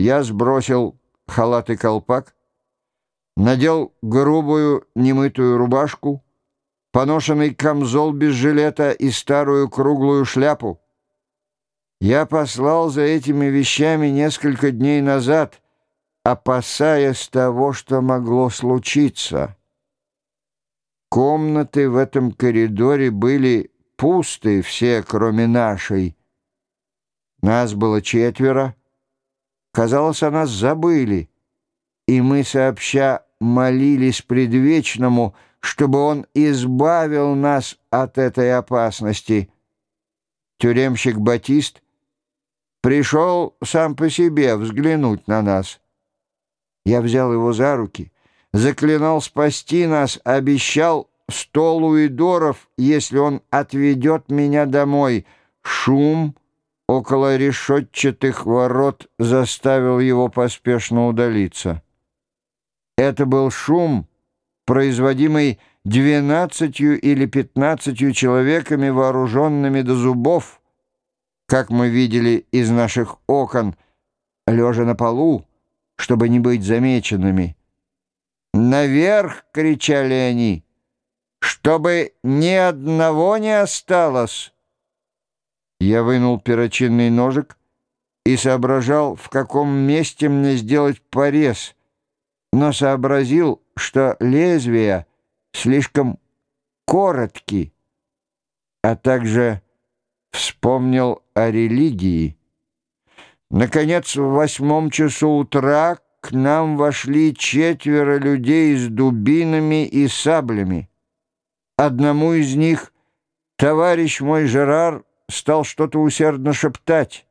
я сбросил халат и колпак, надел грубую немытую рубашку, поношенный камзол без жилета и старую круглую шляпу. Я послал за этими вещами несколько дней назад, опасаясь того, что могло случиться. Комнаты в этом коридоре были пусты все, кроме нашей. Нас было четверо. Казалось, о нас забыли, и мы сообща молились предвечному, чтобы он избавил нас от этой опасности. Тюремщик Батист — Пришел сам по себе взглянуть на нас. Я взял его за руки, заклинал спасти нас, обещал стол уидоров, если он отведет меня домой. Шум около решетчатых ворот заставил его поспешно удалиться. Это был шум, производимый двенадцатью или пятнадцатью человеками, вооруженными до зубов, как мы видели из наших окон, лежа на полу, чтобы не быть замеченными. «Наверх!» — кричали они, — «чтобы ни одного не осталось!» Я вынул перочинный ножик и соображал, в каком месте мне сделать порез, но сообразил, что лезвия слишком короткие, а также вспомнил о религии. Наконец, в восьмом часу утра к нам вошли четверо людей с дубинами и саблями. Одному из них товарищ мой Жерар стал что-то усердно шептать.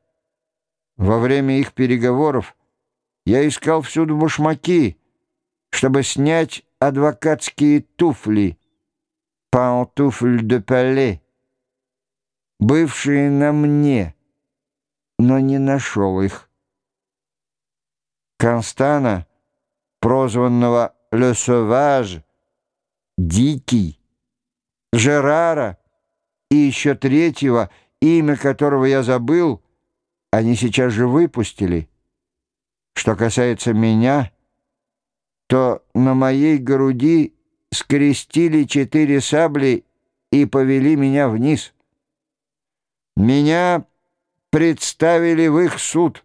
Во время их переговоров я искал всюду башмаки, чтобы снять адвокатские туфли, пантуфль де пале, бывшие на мне, но не нашел их. Констана, прозванного «Le Sauvage», «Дикий», Жерара и еще третьего, имя которого я забыл, они сейчас же выпустили. Что касается меня, то на моей груди скрестили четыре сабли и повели меня вниз. Меня представили в их суд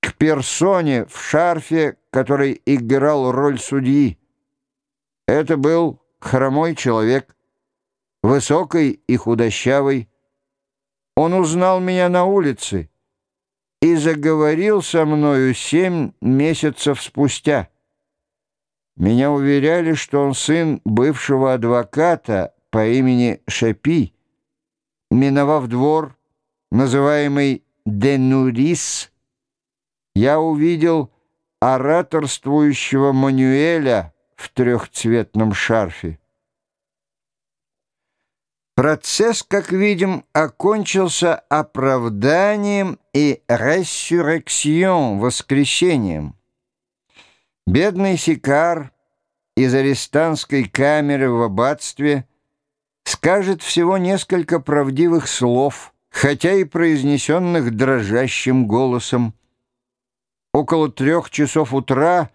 к персоне в шарфе, который играл роль судьи. Это был хромой человек, высокий и худощавый. Он узнал меня на улице и заговорил со мною семь месяцев спустя. Меня уверяли, что он сын бывшего адвоката по имени Шапи, Миновав двор, называемый Денурис, я увидел ораторствующего Мануэля в трехцветном шарфе. Процесс, как видим, окончился оправданием и рессуррексион, воскресением. Бедный Сикар из арестантской камеры в аббатстве – скажет всего несколько правдивых слов, хотя и произнесенных дрожащим голосом. Около трех часов утра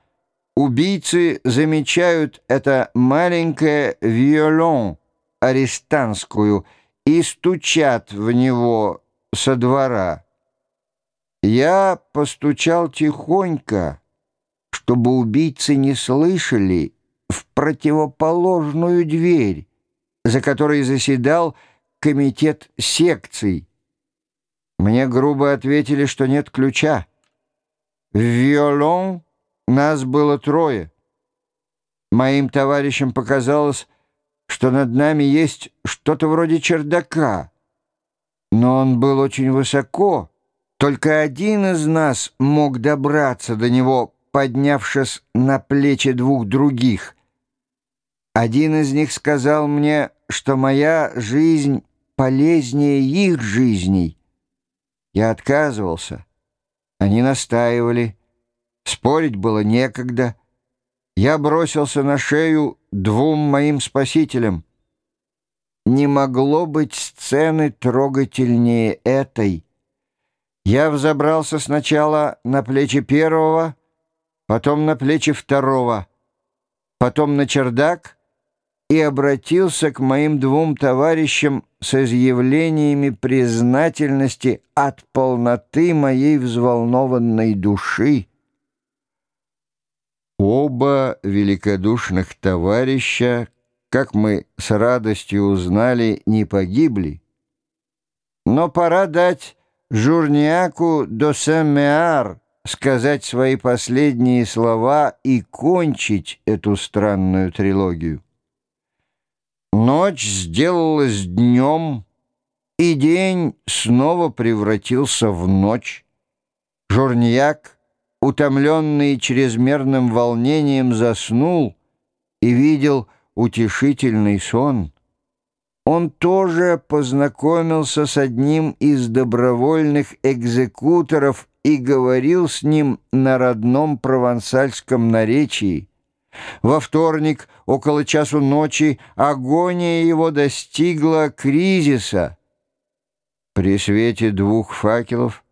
убийцы замечают это маленькое виолон арестантскую и стучат в него со двора. Я постучал тихонько, чтобы убийцы не слышали, в противоположную дверь за которой заседал комитет секций. Мне грубо ответили, что нет ключа. В виолон нас было трое. Моим товарищам показалось, что над нами есть что-то вроде чердака. Но он был очень высоко. Только один из нас мог добраться до него, поднявшись на плечи двух других — один из них сказал мне, что моя жизнь полезнее их жизней. Я отказывался. Они настаивали. Спорить было некогда. Я бросился на шею двум моим спасителям. Не могло быть сцены трогательнее этой. Я взобрался сначала на плечи первого, потом на плечи второго, потом на чердак и обратился к моим двум товарищам с изъявлениями признательности от полноты моей взволнованной души. Оба великодушных товарища, как мы с радостью узнали, не погибли. Но пора дать Журниаку до Сен-Меар сказать свои последние слова и кончить эту странную трилогию. Ночь сделалась днем, и день снова превратился в ночь. Журнияк, утомленный чрезмерным волнением, заснул и видел утешительный сон — он тоже познакомился с одним из добровольных экзекуторов и говорил с ним на родном провансальском наречии. Во вторник, около часу ночи, агония его достигла кризиса. При свете двух факелов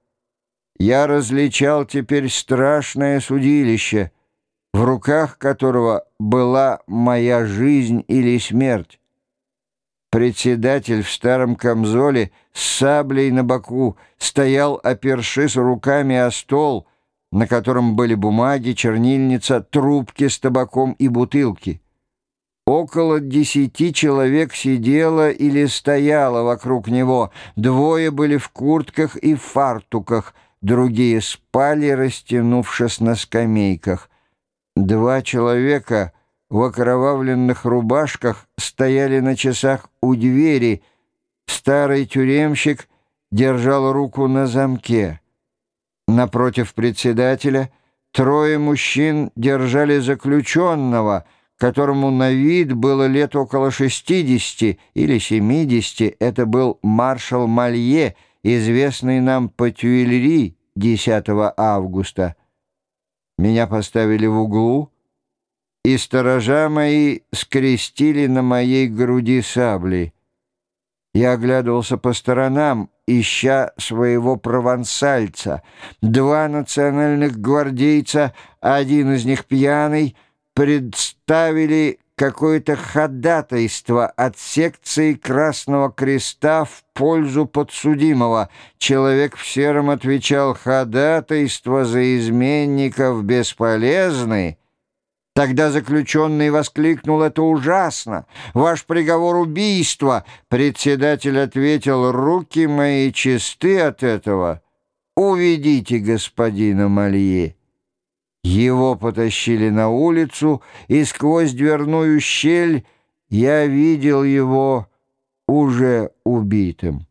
я различал теперь страшное судилище, в руках которого была моя жизнь или смерть. Председатель в старом камзоле с саблей на боку стоял, опершись руками о стол, на котором были бумаги, чернильница, трубки с табаком и бутылки. Около десяти человек сидело или стояло вокруг него. Двое были в куртках и фартуках, другие спали, растянувшись на скамейках. Два человека — в окровавленных рубашках стояли на часах у двери. Старый тюремщик держал руку на замке. Напротив председателя трое мужчин держали заключенного, которому на вид было лет около 60 или 70. Это был маршал Малье, известный нам по Тюильри 10 августа. Меня поставили в углу, и сторожа мои скрестили на моей груди сабли. Я оглядывался по сторонам, ища своего провансальца. Два национальных гвардейца, один из них пьяный, представили какое-то ходатайство от секции Красного Креста в пользу подсудимого. Человек в сером отвечал «Ходатайство за изменников бесполезны». Тогда заключенный воскликнул «Это ужасно! Ваш приговор — убийство!» Председатель ответил «Руки мои чисты от этого. Уведите господина Малье». Его потащили на улицу, и сквозь дверную щель я видел его уже убитым.